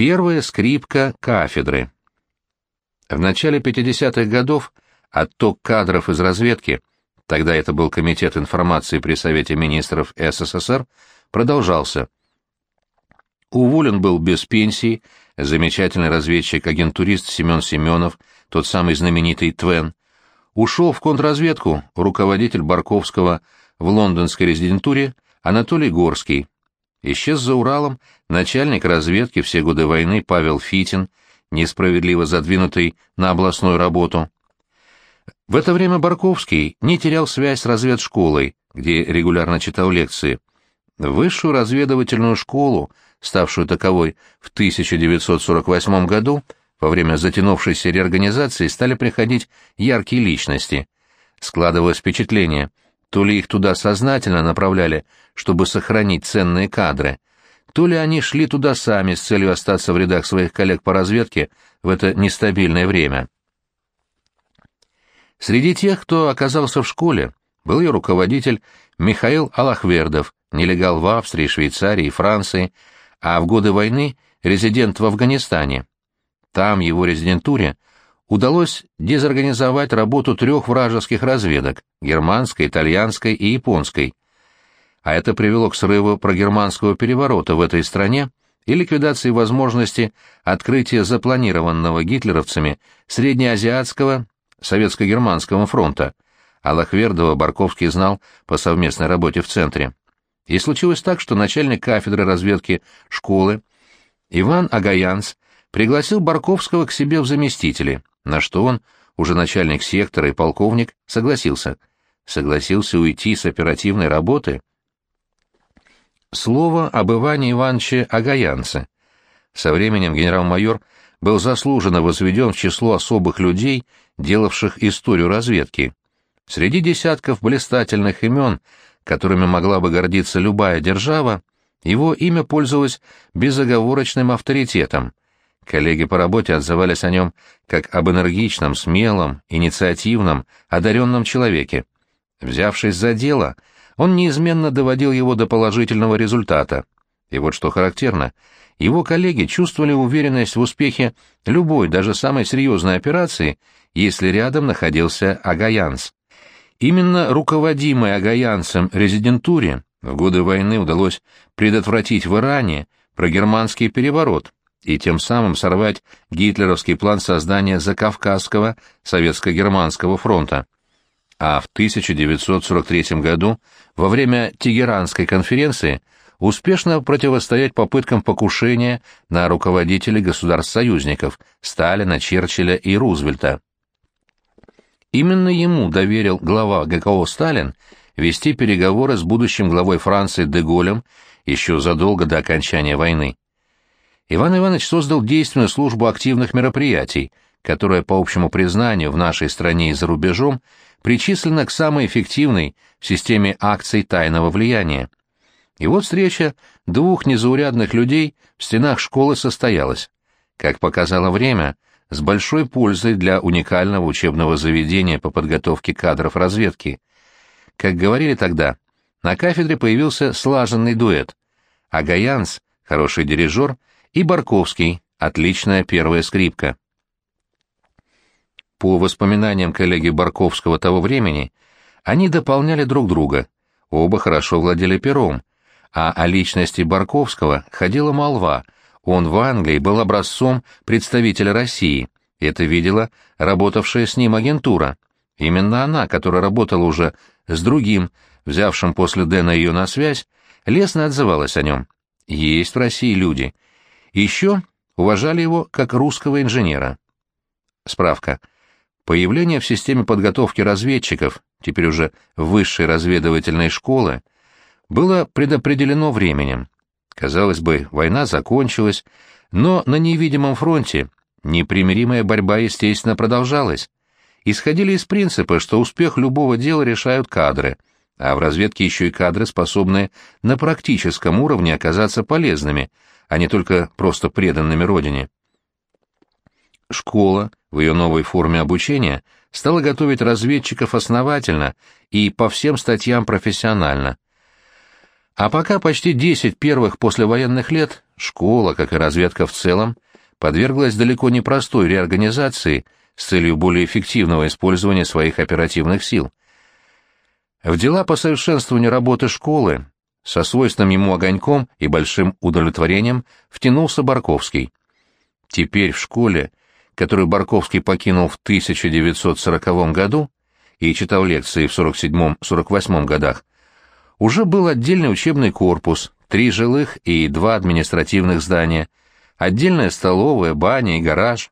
Первая скрипка кафедры. В начале 50-х годов отток кадров из разведки, тогда это был Комитет информации при Совете министров СССР, продолжался. Уволен был без пенсии замечательный разведчик-агентурист Семен Семенов, тот самый знаменитый Твен. Ушел в контрразведку руководитель Барковского в лондонской резидентуре Анатолий Горский. Исчез за Уралом начальник разведки все годы войны Павел Фитин, несправедливо задвинутый на областную работу. В это время Барковский не терял связь с разведшколой, где регулярно читал лекции. Высшую разведывательную школу, ставшую таковой в 1948 году, во время затянувшейся реорганизации стали приходить яркие личности. Складывалось впечатление, то ли их туда сознательно направляли, чтобы сохранить ценные кадры, то ли они шли туда сами с целью остаться в рядах своих коллег по разведке в это нестабильное время. Среди тех, кто оказался в школе, был ее руководитель Михаил Алахвердов, нелегал в Австрии, Швейцарии и Франции, а в годы войны резидент в Афганистане. Там, его резидентуре, удалось дезорганизовать работу трех вражеских разведок – германской, итальянской и японской. А это привело к срыву прогерманского переворота в этой стране и ликвидации возможности открытия запланированного гитлеровцами среднеазиатского советско-германского фронта, а Лохвердова Барковский знал по совместной работе в центре. И случилось так, что начальник кафедры разведки школы Иван Агаянц пригласил Барковского к себе в заместители, на что он, уже начальник сектора и полковник, согласился. Согласился уйти с оперативной работы. Слово об Иване Ивановиче Агаянце. Со временем генерал-майор был заслуженно возведен в число особых людей, делавших историю разведки. Среди десятков блистательных имен, которыми могла бы гордиться любая держава, его имя пользовалось безоговорочным авторитетом. Коллеги по работе отзывались о нем как об энергичном, смелом, инициативном, одаренном человеке. Взявшись за дело, он неизменно доводил его до положительного результата. И вот что характерно, его коллеги чувствовали уверенность в успехе любой, даже самой серьезной операции, если рядом находился Агаянс. Именно руководимой Агаянцем резидентуре в годы войны удалось предотвратить в Иране прогерманский переворот и тем самым сорвать гитлеровский план создания Закавказского советско-германского фронта. А в 1943 году, во время Тегеранской конференции, успешно противостоять попыткам покушения на руководителей государств-союзников Сталина, Черчилля и Рузвельта. Именно ему доверил глава ГКО Сталин вести переговоры с будущим главой Франции Деголем еще задолго до окончания войны. Иван Иванович создал действенную службу активных мероприятий, которая, по общему признанию, в нашей стране и за рубежом, причислена к самой эффективной в системе акций тайного влияния. И вот встреча двух незаурядных людей в стенах школы состоялась. Как показало время, с большой пользой для уникального учебного заведения по подготовке кадров разведки. Как говорили тогда, на кафедре появился слаженный дуэт. Агаянс, хороший дирижер, и Барковский, отличная первая скрипка. По воспоминаниям коллеги Барковского того времени, они дополняли друг друга, оба хорошо владели пером, а о личности Барковского ходила молва, он в Англии был образцом представителя России, это видела работавшая с ним агентура. Именно она, которая работала уже с другим, взявшим после Дэна ее на связь, лестно отзывалась о нем. Есть в России люди. Еще уважали его как русского инженера. Справка. Появление в системе подготовки разведчиков, теперь уже высшей разведывательной школы, было предопределено временем. Казалось бы, война закончилась, но на невидимом фронте непримиримая борьба, естественно, продолжалась. Исходили из принципа, что успех любого дела решают кадры, а в разведке еще и кадры, способные на практическом уровне оказаться полезными, а не только просто преданными родине. Школа в ее новой форме обучения стала готовить разведчиков основательно и по всем статьям профессионально – а пока почти десять первых послевоенных лет школа, как и разведка в целом, подверглась далеко не простой реорганизации с целью более эффективного использования своих оперативных сил. В дела по совершенствованию работы школы со свойственным ему огоньком и большим удовлетворением втянулся Барковский. Теперь в школе, которую Барковский покинул в 1940 году и читал лекции в 47-48 годах, уже был отдельный учебный корпус, три жилых и два административных здания, отдельная столовая, баня и гараж.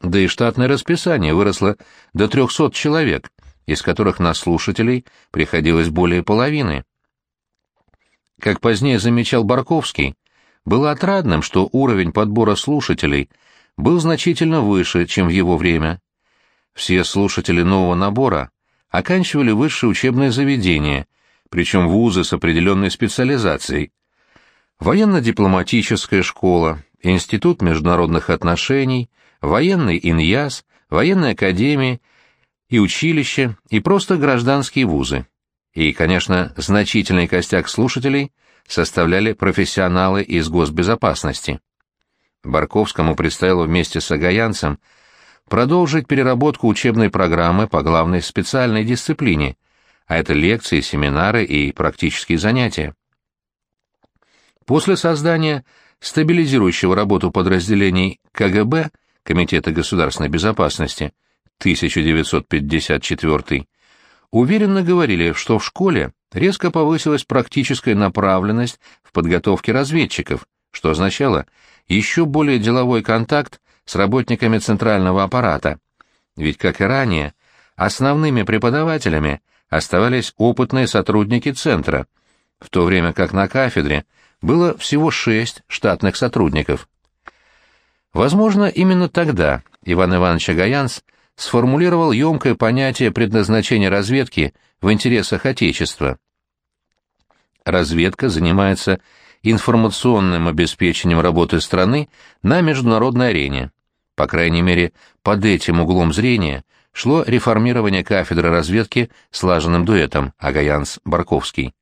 Да и штатное расписание выросло до 300 человек, из которых на слушателей приходилось более половины. Как позднее замечал Барковский, было отрадным, что уровень подбора слушателей был значительно выше, чем в его время. Все слушатели нового набора оканчивали высшее учебное заведение, причем вузы с определенной специализацией. Военно-дипломатическая школа, Институт международных отношений, военный иньяс, военная академия и училище, и просто гражданские вузы. И, конечно, значительный костяк слушателей составляли профессионалы из госбезопасности. Барковскому предстояло вместе с Агаянцем продолжить переработку учебной программы по главной специальной дисциплине, а это лекции, семинары и практические занятия. После создания стабилизирующего работу подразделений КГБ, Комитета государственной безопасности, 1954 уверенно говорили, что в школе резко повысилась практическая направленность в подготовке разведчиков, что означало еще более деловой контакт с работниками центрального аппарата. Ведь, как и ранее, основными преподавателями оставались опытные сотрудники центра, в то время как на кафедре было всего шесть штатных сотрудников. Возможно, именно тогда Иван Иванович Агаянс сформулировал емкое понятие предназначения разведки в интересах Отечества. Разведка занимается информационным обеспечением работы страны на международной арене. По крайней мере, под этим углом зрения шло реформирование кафедры разведки слаженным дуэтом Агаянс-Барковский.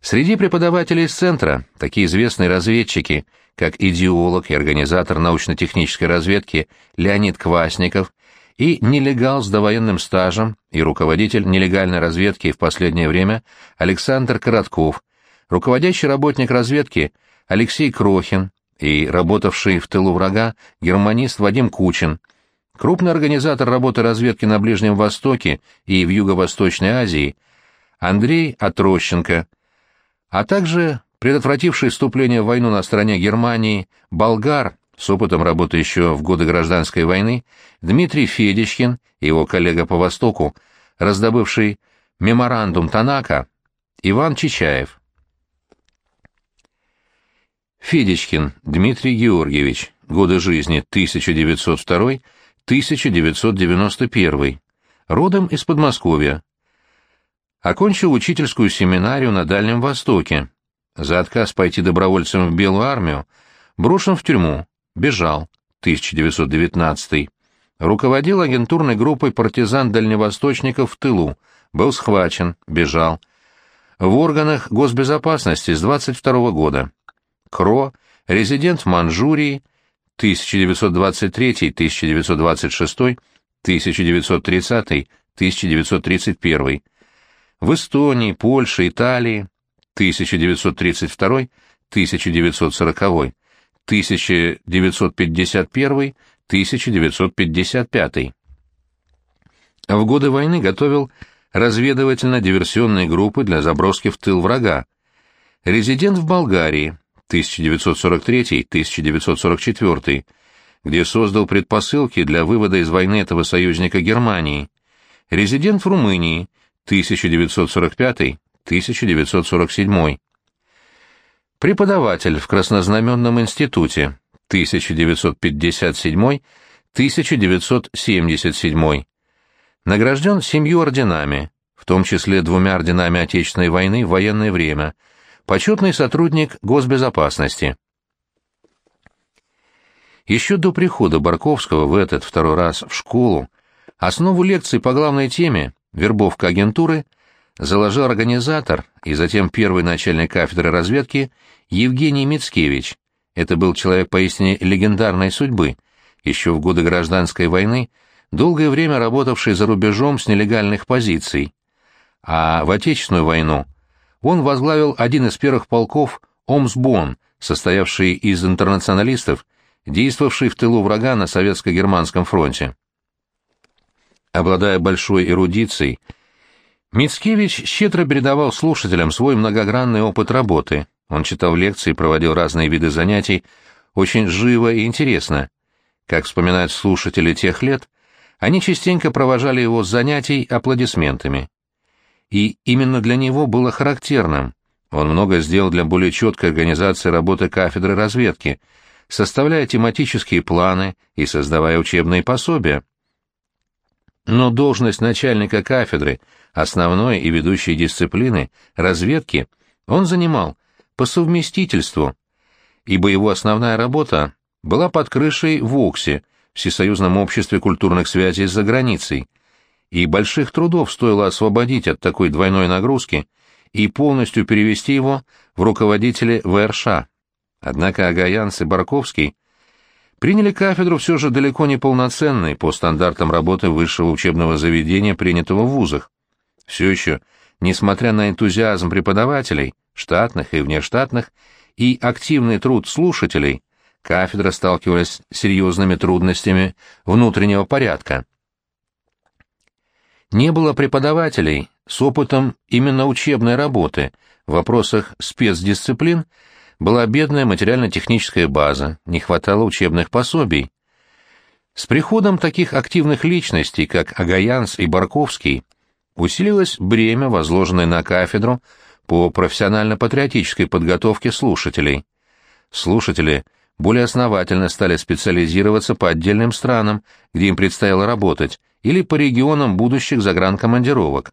Среди преподавателей из центра такие известные разведчики, как идеолог и организатор научно-технической разведки Леонид Квасников и нелегал с довоенным стажем и руководитель нелегальной разведки в последнее время Александр Коротков, руководящий работник разведки Алексей Крохин и работавший в тылу врага германист Вадим Кучин, крупный организатор работы разведки на Ближнем Востоке и в Юго-Восточной Азии Андрей Отрощенко, а также предотвративший вступление в войну на стороне Германии болгар с опытом работы еще в годы гражданской войны, Дмитрий Федичкин и его коллега по Востоку, раздобывший меморандум Танака, Иван Чичаев. Федичкин Дмитрий Георгиевич, годы жизни 1902-1991, родом из Подмосковья. Окончил учительскую семинарию на Дальнем Востоке. За отказ пойти добровольцем в Белую армию брошен в тюрьму, Бежал. 1919. Руководил агентурной группой партизан-дальневосточников в тылу. Был схвачен. Бежал. В органах госбезопасности с 22 года. Кро. Резидент в Манчжурии. 1923-1926. 1930-1931. В Эстонии, Польше, Италии. 1932-1940. 1951-1955. В годы войны готовил разведывательно-диверсионные группы для заброски в тыл врага. Резидент в Болгарии 1943-1944, где создал предпосылки для вывода из войны этого союзника Германии. Резидент в Румынии 1945-1947. Преподаватель в Краснознаменном институте 1957-1977. Награжден семью орденами, в том числе двумя орденами Отечественной войны в военное время. Почетный сотрудник госбезопасности. Еще до прихода Барковского в этот второй раз в школу основу лекций по главной теме «Вербовка агентуры» заложил организатор и затем первый начальник кафедры разведки Евгений Мицкевич. Это был человек поистине легендарной судьбы, еще в годы гражданской войны, долгое время работавший за рубежом с нелегальных позиций. А в Отечественную войну он возглавил один из первых полков Омсбон, состоявший из интернационалистов, действовавший в тылу врага на советско-германском фронте. Обладая большой эрудицией, Мицкевич щедро передавал слушателям свой многогранный опыт работы. Он читал лекции, проводил разные виды занятий, очень живо и интересно. Как вспоминают слушатели тех лет, они частенько провожали его с занятий аплодисментами. И именно для него было характерным. Он много сделал для более четкой организации работы кафедры разведки, составляя тематические планы и создавая учебные пособия. Но должность начальника кафедры, основной и ведущей дисциплины, разведки, он занимал по совместительству, ибо его основная работа была под крышей в ОКСе, Всесоюзном обществе культурных связей за границей, и больших трудов стоило освободить от такой двойной нагрузки и полностью перевести его в руководители ВРШ. Однако Агаянц и Барковский приняли кафедру все же далеко не полноценной по стандартам работы высшего учебного заведения, принятого в вузах. Все еще, несмотря на энтузиазм преподавателей, штатных и внештатных, и активный труд слушателей, кафедра сталкивалась с серьезными трудностями внутреннего порядка. Не было преподавателей с опытом именно учебной работы в вопросах спецдисциплин, была бедная материально-техническая база, не хватало учебных пособий. С приходом таких активных личностей, как Агаянс и Барковский, усилилось бремя, возложенное на кафедру по профессионально-патриотической подготовке слушателей. Слушатели более основательно стали специализироваться по отдельным странам, где им предстояло работать, или по регионам будущих загранкомандировок.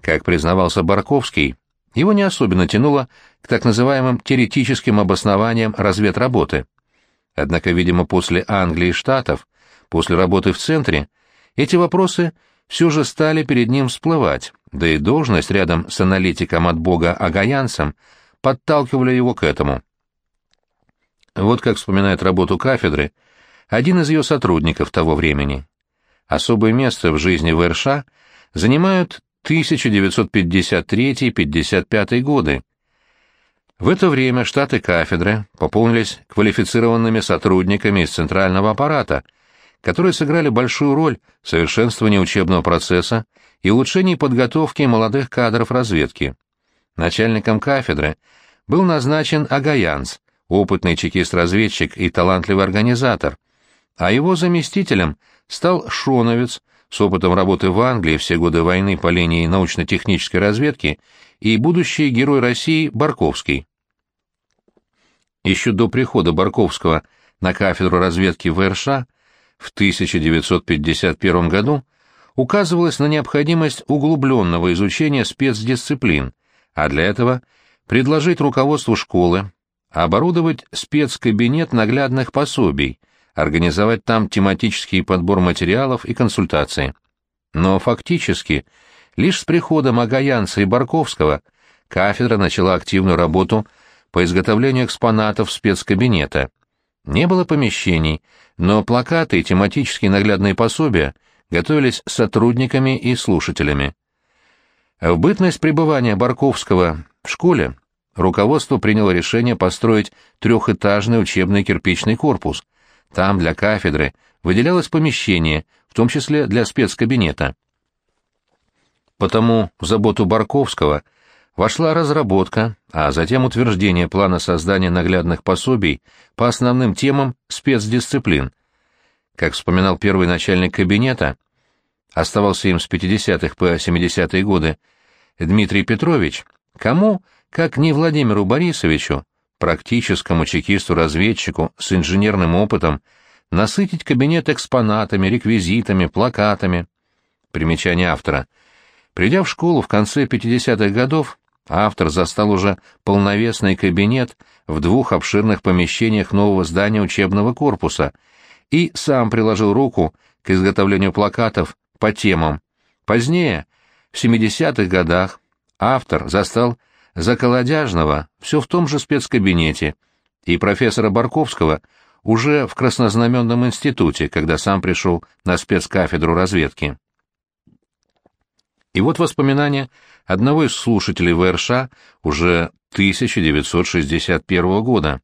Как признавался Барковский, его не особенно тянуло к так называемым теоретическим обоснованиям разведработы. Однако, видимо, после Англии и Штатов, после работы в центре, эти вопросы все же стали перед ним всплывать, да и должность рядом с аналитиком от бога Агаянцем подталкивали его к этому. Вот как вспоминает работу кафедры один из ее сотрудников того времени. Особое место в жизни ВРШ занимают 1953-55 годы. В это время штаты кафедры пополнились квалифицированными сотрудниками из центрального аппарата, которые сыграли большую роль в совершенствовании учебного процесса и улучшении подготовки молодых кадров разведки. Начальником кафедры был назначен Агаянц, опытный чекист-разведчик и талантливый организатор, а его заместителем стал Шоновец – с опытом работы в Англии все годы войны по линии научно-технической разведки и будущий герой России Барковский. Еще до прихода Барковского на кафедру разведки в РШ в 1951 году указывалось на необходимость углубленного изучения спецдисциплин, а для этого предложить руководству школы оборудовать спецкабинет наглядных пособий – организовать там тематический подбор материалов и консультации. Но фактически, лишь с приходом Агаянца и Барковского кафедра начала активную работу по изготовлению экспонатов спецкабинета. Не было помещений, но плакаты и тематические наглядные пособия готовились сотрудниками и слушателями. В бытность пребывания Барковского в школе руководство приняло решение построить трехэтажный учебный кирпичный корпус – там для кафедры выделялось помещение, в том числе для спецкабинета. Потому в заботу Барковского вошла разработка, а затем утверждение плана создания наглядных пособий по основным темам спецдисциплин. Как вспоминал первый начальник кабинета, оставался им с 50-х по 70-е годы, Дмитрий Петрович, кому, как не Владимиру Борисовичу, практическому чекисту-разведчику с инженерным опытом насытить кабинет экспонатами, реквизитами, плакатами. Примечание автора. Придя в школу в конце 50-х годов, автор застал уже полновесный кабинет в двух обширных помещениях нового здания учебного корпуса и сам приложил руку к изготовлению плакатов по темам. Позднее В 70-х годах автор застал Заколодяжного все в том же спецкабинете и профессора Барковского уже в Краснознаменном институте, когда сам пришел на спецкафедру разведки. И вот воспоминания одного из слушателей ВРШ уже 1961 года.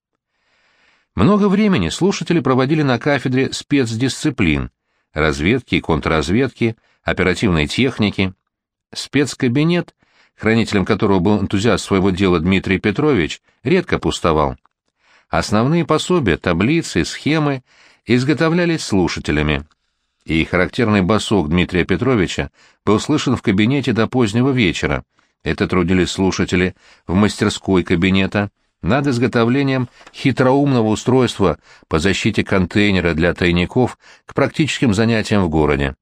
Много времени слушатели проводили на кафедре спецдисциплин, разведки и контрразведки, оперативной техники. Спецкабинет, хранителем которого был энтузиаст своего дела Дмитрий Петрович, редко пустовал. Основные пособия, таблицы, схемы изготовлялись слушателями, и характерный басок Дмитрия Петровича был слышен в кабинете до позднего вечера. Это трудились слушатели в мастерской кабинета над изготовлением хитроумного устройства по защите контейнера для тайников к практическим занятиям в городе.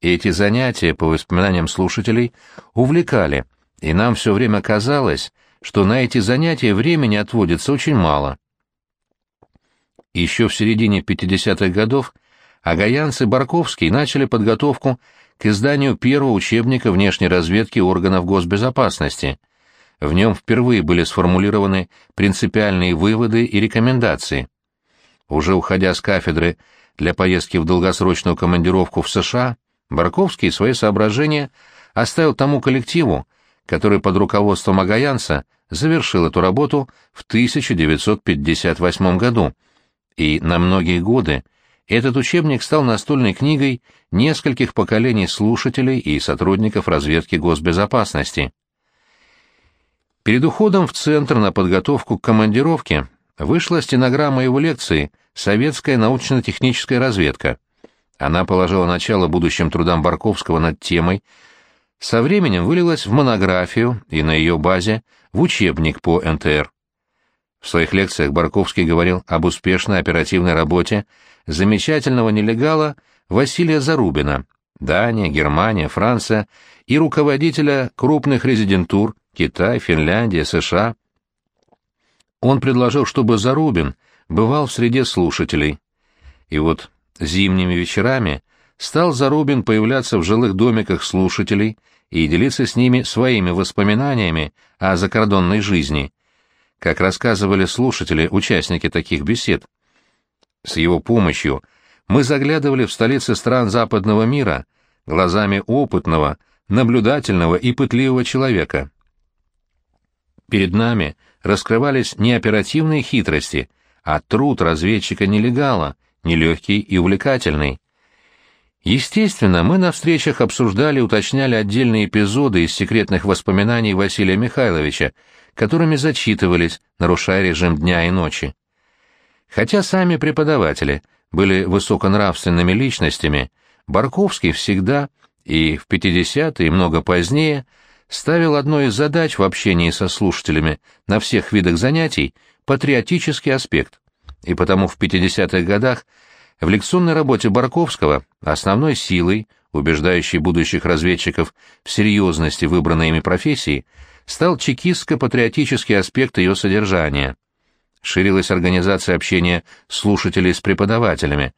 Эти занятия, по воспоминаниям слушателей, увлекали, и нам все время казалось, что на эти занятия времени отводится очень мало. Еще в середине 50-х годов Агаянц и Барковский начали подготовку к изданию первого учебника внешней разведки органов госбезопасности. В нем впервые были сформулированы принципиальные выводы и рекомендации. Уже уходя с кафедры для поездки в долгосрочную командировку в США, Барковский свои соображения оставил тому коллективу, который под руководством Агаянца завершил эту работу в 1958 году, и на многие годы этот учебник стал настольной книгой нескольких поколений слушателей и сотрудников разведки госбезопасности. Перед уходом в Центр на подготовку к командировке вышла стенограмма его лекции «Советская научно-техническая разведка». Она положила начало будущим трудам Барковского над темой со временем вылилась в монографию и на ее базе в учебник по НТР. В своих лекциях Барковский говорил об успешной оперативной работе замечательного нелегала Василия Зарубина, Дания, Германия, Франция и руководителя крупных резидентур Китай, Финляндия, США. Он предложил, чтобы Зарубин бывал в среде слушателей. И вот зимними вечерами стал Зарубин появляться в жилых домиках слушателей и делиться с ними своими воспоминаниями о закордонной жизни, как рассказывали слушатели, участники таких бесед. С его помощью мы заглядывали в столицы стран западного мира глазами опытного, наблюдательного и пытливого человека. Перед нами раскрывались не оперативные хитрости, а труд разведчика-нелегала, нелегкий и увлекательный. Естественно, мы на встречах обсуждали уточняли отдельные эпизоды из секретных воспоминаний Василия Михайловича, которыми зачитывались, нарушая режим дня и ночи. Хотя сами преподаватели были высоконравственными личностями, Барковский всегда, и в 50-е, и много позднее, ставил одной из задач в общении со слушателями на всех видах занятий патриотический аспект, и потому в 50-х годах в лекционной работе Барковского основной силой, убеждающей будущих разведчиков в серьезности выбранной ими профессии, стал чекистско-патриотический аспект ее содержания. Ширилась организация общения слушателей с преподавателями,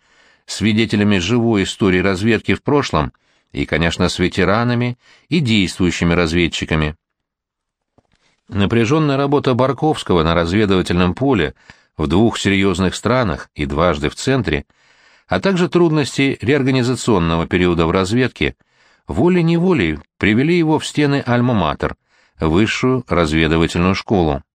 свидетелями живой истории разведки в прошлом и, конечно, с ветеранами и действующими разведчиками. Напряженная работа Барковского на разведывательном поле в двух серьезных странах и дважды в центре – а также трудности реорганизационного периода в разведке, волей-неволей привели его в стены Альма-Матер, высшую разведывательную школу.